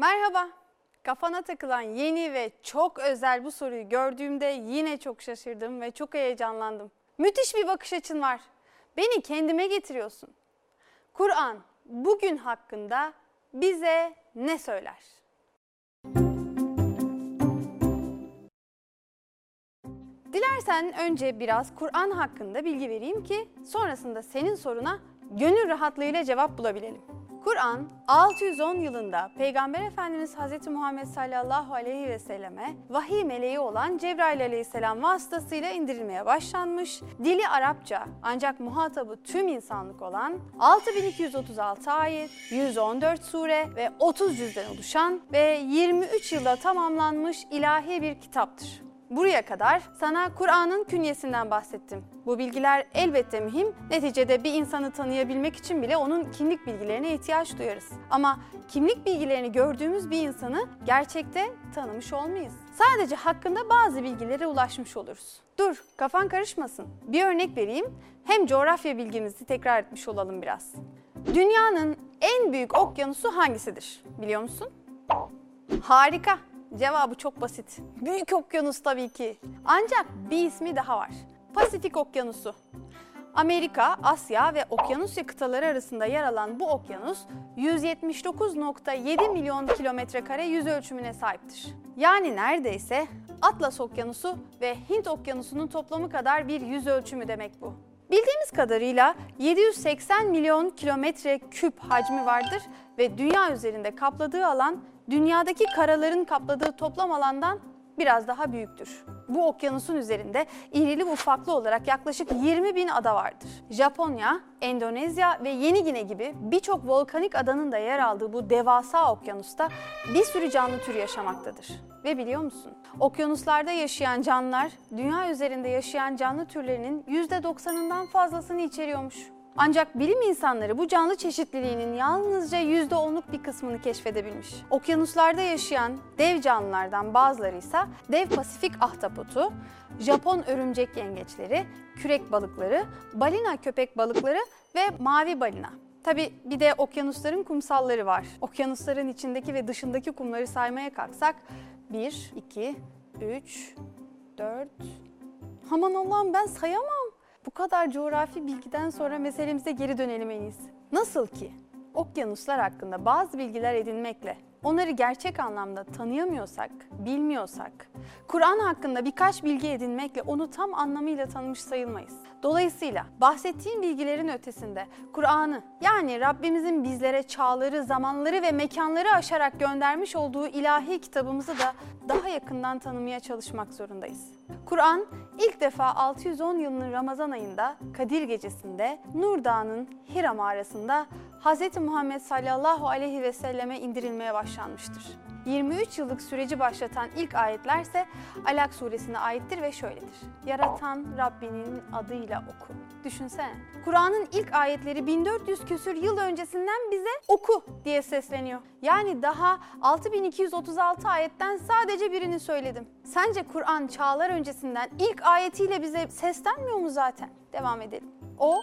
Merhaba. Kafana takılan yeni ve çok özel bu soruyu gördüğümde yine çok şaşırdım ve çok heyecanlandım. Müthiş bir bakış açın var. Beni kendime getiriyorsun. Kur'an bugün hakkında bize ne söyler? Dilersen önce biraz Kur'an hakkında bilgi vereyim ki sonrasında senin soruna gönül rahatlığıyla cevap bulabilelim. Kur'an 610 yılında Peygamber Efendimiz Hz. Muhammed sallallahu aleyhi ve selleme vahiy meleği olan Cebrail aleyhisselam vasıtasıyla indirilmeye başlanmış. Dili Arapça ancak muhatabı tüm insanlık olan 6236 ayet, 114 sure ve 30 cüzden oluşan ve 23 yılda tamamlanmış ilahi bir kitaptır. Buraya kadar sana Kur'an'ın künyesinden bahsettim. Bu bilgiler elbette mühim. Neticede bir insanı tanıyabilmek için bile onun kimlik bilgilerine ihtiyaç duyarız. Ama kimlik bilgilerini gördüğümüz bir insanı gerçekte tanımış olmayız. Sadece hakkında bazı bilgilere ulaşmış oluruz. Dur, kafan karışmasın. Bir örnek vereyim. Hem coğrafya bilgimizi tekrar etmiş olalım biraz. Dünyanın en büyük okyanusu hangisidir? Biliyor musun? Harika. Cevabı çok basit. Büyük okyanus tabii ki. Ancak bir ismi daha var. Pasifik Okyanusu. Amerika, Asya ve Okyanusya kıtaları arasında yer alan bu okyanus 179.7 milyon kilometre kare yüz ölçümüne sahiptir. Yani neredeyse Atlas Okyanusu ve Hint Okyanusu'nun toplamı kadar bir yüz ölçümü demek bu. Bildiğimiz kadarıyla 780 milyon kilometre küp hacmi vardır ve dünya üzerinde kapladığı alan dünyadaki karaların kapladığı toplam alandan biraz daha büyüktür. Bu okyanusun üzerinde irili ufaklı olarak yaklaşık 20 bin ada vardır. Japonya, Endonezya ve Yeni Gine gibi birçok volkanik adanın da yer aldığı bu devasa okyanusta bir sürü canlı türü yaşamaktadır. Ve biliyor musun? Okyanuslarda yaşayan canlılar dünya üzerinde yaşayan canlı türlerinin %90'ından fazlasını içeriyormuş. Ancak bilim insanları bu canlı çeşitliliğinin yalnızca %10'luk bir kısmını keşfedebilmiş. Okyanuslarda yaşayan dev canlılardan bazıları ise dev Pasifik ahtapotu, Japon örümcek yengeçleri, kürek balıkları, balina köpek balıkları ve mavi balina. Tabi bir de okyanusların kumsalları var. Okyanusların içindeki ve dışındaki kumları saymaya kalksak 1, 2, 3, 4... Aman Allah'ım ben sayamam. Bu kadar coğrafi bilgiden sonra meselemize geri dönelim en iyisi. Nasıl ki okyanuslar hakkında bazı bilgiler edinmekle onları gerçek anlamda tanıyamıyorsak, bilmiyorsak, Kur'an hakkında birkaç bilgi edinmekle onu tam anlamıyla tanımış sayılmayız. Dolayısıyla bahsettiğim bilgilerin ötesinde Kur'an'ı yani Rabbimizin bizlere çağları, zamanları ve mekanları aşarak göndermiş olduğu ilahi kitabımızı da daha yakından tanımaya çalışmak zorundayız. Kur'an ilk defa 610 yılının Ramazan ayında Kadir gecesinde Nur Dağı'nın Hira mağarasında Hz. Muhammed sallallahu aleyhi ve selleme indirilmeye başlanmıştır. 23 yıllık süreci başlatan ilk ayetler ise Alak suresine aittir ve şöyledir. Yaratan Rabbinin adıyla oku. Düşünsene. Kur'an'ın ilk ayetleri 1400 küsür yıl öncesinden bize oku diye sesleniyor. Yani daha 6236 ayetten sadece birini söyledim. Sence Kur'an çağlar öncesinden ilk ayetiyle bize seslenmiyor mu zaten? Devam edelim. O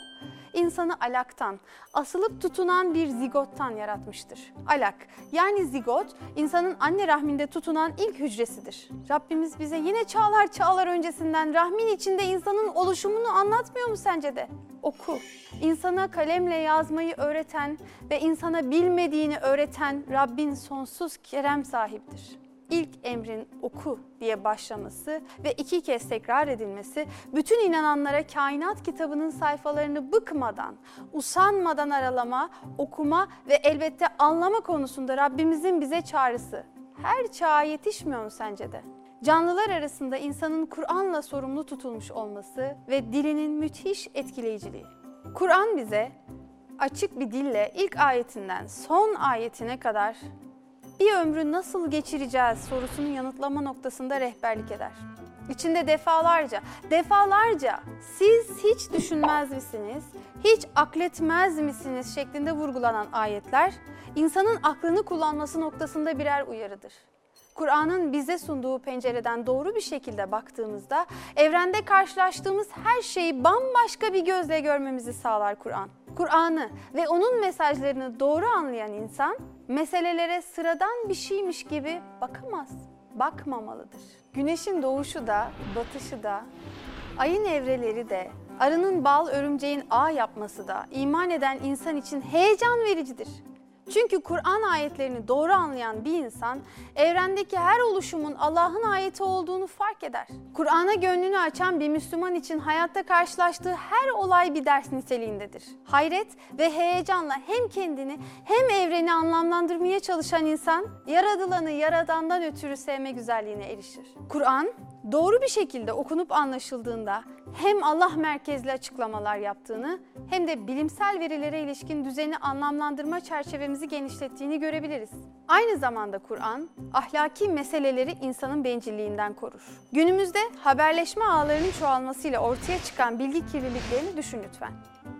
insanı alaktan, asılıp tutunan bir zigottan yaratmıştır. Alak yani zigot insanın anne rahminde tutunan ilk hücresidir. Rabbimiz bize yine çağlar çağlar öncesinden rahmin içinde insanın oluşumunu anlatmıyor mu sence de? Oku. İnsana kalemle yazmayı öğreten ve insana bilmediğini öğreten Rabbin sonsuz kerem sahibidir ilk emrin oku diye başlaması ve iki kez tekrar edilmesi bütün inananlara kainat kitabının sayfalarını bıkmadan, usanmadan aralama, okuma ve elbette anlama konusunda Rabbimizin bize çağrısı. Her çağa yetişmiyor mu sence de? Canlılar arasında insanın Kur'an'la sorumlu tutulmuş olması ve dilinin müthiş etkileyiciliği. Kur'an bize açık bir dille ilk ayetinden son ayetine kadar bir ömrü nasıl geçireceğiz sorusunun yanıtlama noktasında rehberlik eder. İçinde defalarca, defalarca siz hiç düşünmez misiniz, hiç akletmez misiniz şeklinde vurgulanan ayetler insanın aklını kullanması noktasında birer uyarıdır. Kur'an'ın bize sunduğu pencereden doğru bir şekilde baktığımızda evrende karşılaştığımız her şeyi bambaşka bir gözle görmemizi sağlar Kur'an. Kur'an'ı ve onun mesajlarını doğru anlayan insan meselelere sıradan bir şeymiş gibi bakamaz, bakmamalıdır. Güneşin doğuşu da, batışı da, ayın evreleri de, arının bal örümceğin ağ yapması da iman eden insan için heyecan vericidir. Çünkü Kur'an ayetlerini doğru anlayan bir insan evrendeki her oluşumun Allah'ın ayeti olduğunu fark eder. Kur'an'a gönlünü açan bir Müslüman için hayatta karşılaştığı her olay bir ders niteliğindedir. Hayret ve heyecanla hem kendini hem evreni anlamlandırmaya çalışan insan yaradılanı yaradandan ötürü sevme güzelliğine erişir. Kur'an doğru bir şekilde okunup anlaşıldığında hem Allah merkezli açıklamalar yaptığını hem de bilimsel verilere ilişkin düzeni anlamlandırma çerçevemizi genişlettiğini görebiliriz. Aynı zamanda Kur'an ahlaki meseleleri insanın bencilliğinden korur. Günümüzde haberleşme ağlarının çoğalmasıyla ortaya çıkan bilgi kirliliklerini düşün lütfen.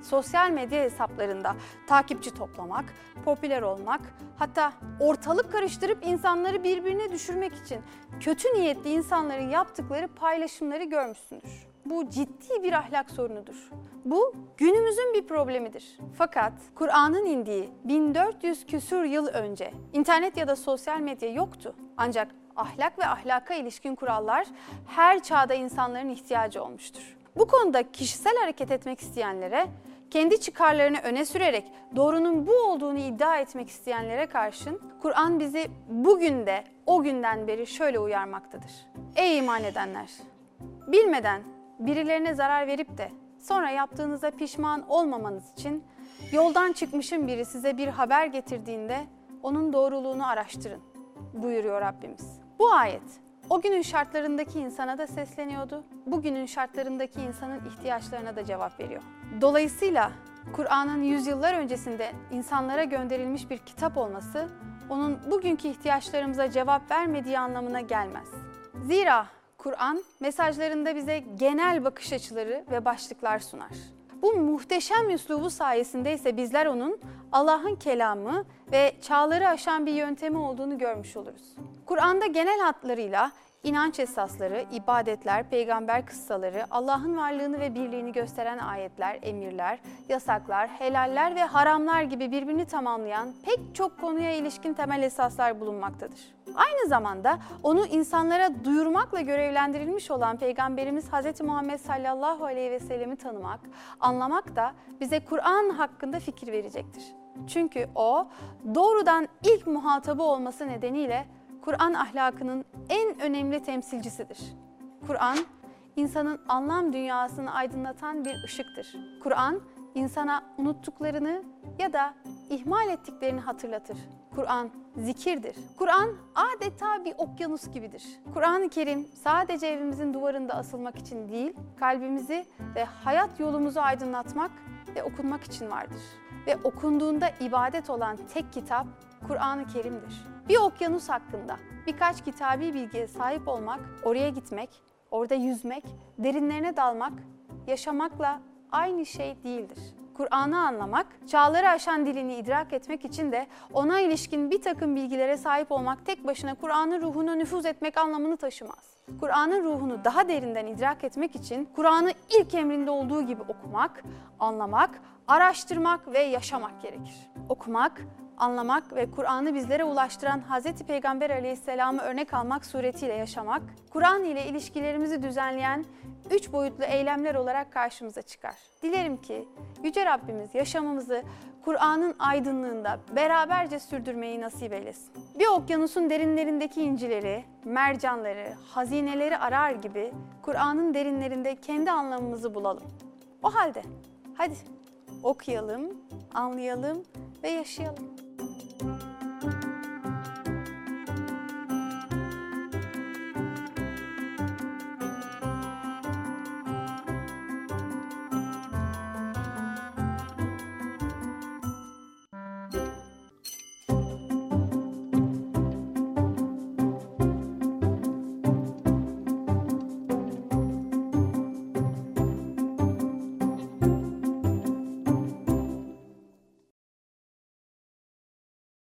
Sosyal medya hesaplarında takipçi toplamak, popüler olmak, hatta ortalık karıştırıp insanları birbirine düşürmek için kötü niyetli insanların yaptıkları paylaşımları görmüşsündür. Bu ciddi bir ahlak sorunudur. Bu günümüzün bir problemidir. Fakat Kur'an'ın indiği 1400 küsur yıl önce internet ya da sosyal medya yoktu. Ancak ahlak ve ahlaka ilişkin kurallar her çağda insanların ihtiyacı olmuştur. Bu konuda kişisel hareket etmek isteyenlere, kendi çıkarlarını öne sürerek doğrunun bu olduğunu iddia etmek isteyenlere karşın Kur'an bizi bugün de o günden beri şöyle uyarmaktadır. Ey iman edenler! Bilmeden birilerine zarar verip de sonra yaptığınıza pişman olmamanız için yoldan çıkmışın biri size bir haber getirdiğinde onun doğruluğunu araştırın buyuruyor Rabbimiz. Bu ayet o günün şartlarındaki insana da sesleniyordu. Bugünün şartlarındaki insanın ihtiyaçlarına da cevap veriyor. Dolayısıyla Kur'an'ın yüzyıllar öncesinde insanlara gönderilmiş bir kitap olması onun bugünkü ihtiyaçlarımıza cevap vermediği anlamına gelmez. Zira Kur'an mesajlarında bize genel bakış açıları ve başlıklar sunar. Bu muhteşem üslubu sayesinde ise bizler onun Allah'ın kelamı ve çağları aşan bir yöntemi olduğunu görmüş oluruz. Kur'an'da genel hatlarıyla inanç esasları, ibadetler, peygamber kıssaları, Allah'ın varlığını ve birliğini gösteren ayetler, emirler, yasaklar, helaller ve haramlar gibi birbirini tamamlayan pek çok konuya ilişkin temel esaslar bulunmaktadır. Aynı zamanda onu insanlara duyurmakla görevlendirilmiş olan Peygamberimiz Hz. Muhammed sallallahu aleyhi ve sellemi tanımak, anlamak da bize Kur'an hakkında fikir verecektir. Çünkü o doğrudan ilk muhatabı olması nedeniyle Kur'an ahlakının en önemli temsilcisidir. Kur'an, insanın anlam dünyasını aydınlatan bir ışıktır. Kur'an, insana unuttuklarını ya da ihmal ettiklerini hatırlatır. Kur'an zikirdir. Kur'an adeta bir okyanus gibidir. Kur'an-ı Kerim sadece evimizin duvarında asılmak için değil, kalbimizi ve hayat yolumuzu aydınlatmak ve okunmak için vardır. Ve okunduğunda ibadet olan tek kitap Kur'an-ı Kerim'dir. Bir okyanus hakkında birkaç kitabi bilgiye sahip olmak, oraya gitmek, orada yüzmek, derinlerine dalmak, yaşamakla aynı şey değildir. Kur'an'ı anlamak, çağları aşan dilini idrak etmek için de ona ilişkin bir takım bilgilere sahip olmak tek başına Kur'an'ın ruhuna nüfuz etmek anlamını taşımaz. Kur'an'ın ruhunu daha derinden idrak etmek için Kur'an'ı ilk emrinde olduğu gibi okumak, anlamak, araştırmak ve yaşamak gerekir. Okumak, anlamak ve Kur'an'ı bizlere ulaştıran Hz. Peygamber aleyhisselamı örnek almak suretiyle yaşamak, Kur'an ile ilişkilerimizi düzenleyen üç boyutlu eylemler olarak karşımıza çıkar. Dilerim ki Yüce Rabbimiz yaşamımızı Kur'an'ın aydınlığında beraberce sürdürmeyi nasip eylesin. Bir okyanusun derinlerindeki incileri, mercanları, hazineleri arar gibi Kur'an'ın derinlerinde kendi anlamımızı bulalım. O halde hadi okuyalım, anlayalım ve yaşayalım. thank you